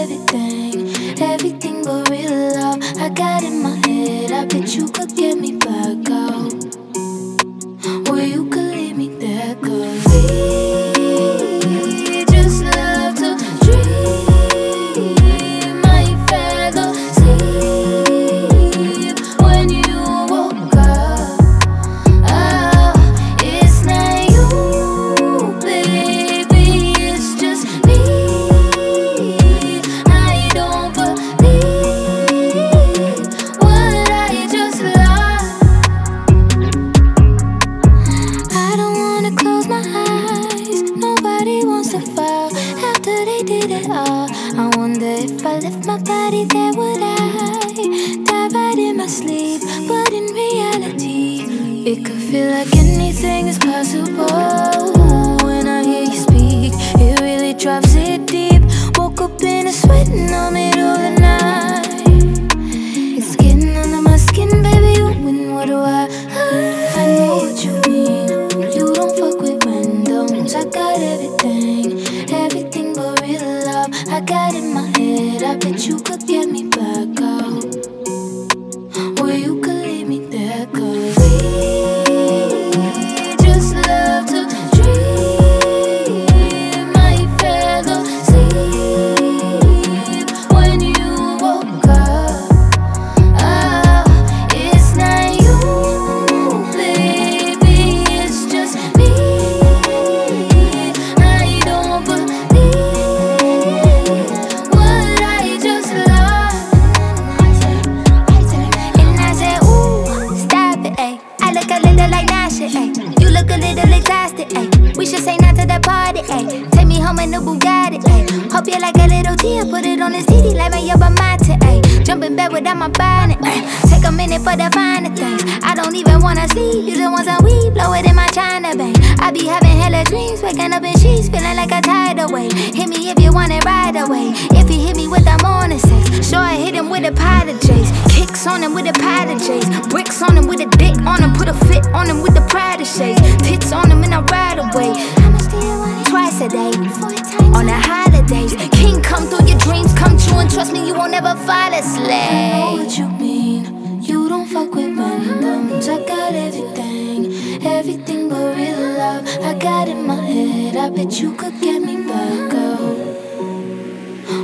everything, everything but real love. I got in my head. I bet you could get me back out. Did it all. I wonder if I left my body there, would I die right in my sleep? But in reality, it could feel like anything is possible when I hear you speak. It really drops The Bugatti, ayy. Hope you like a little tea, put it on the CD like my yerba mate, ayy. Jump in bed without my bonnet. Take a minute for the finer things. I don't even wanna sleep, you the ones that we blow it in my China bank. I be having hella dreams, waking up in sheets, feeling like a tidal wave. Hit me if you want it right away. If you hit me with the morning sex, sure I hit him with a pot of J's. Kicks on him with a pot of J's. Bricks on him with a dick on him. Put a fit on him with the pride of shades. Tits on him and I ride away. Twice a day, never fall asleep. I know what you mean. You don't fuck with randoms. I got everything, everything but real love. I got in my head. I bet you could get me back up.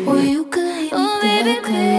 Or you could leave me oh, baby, back up.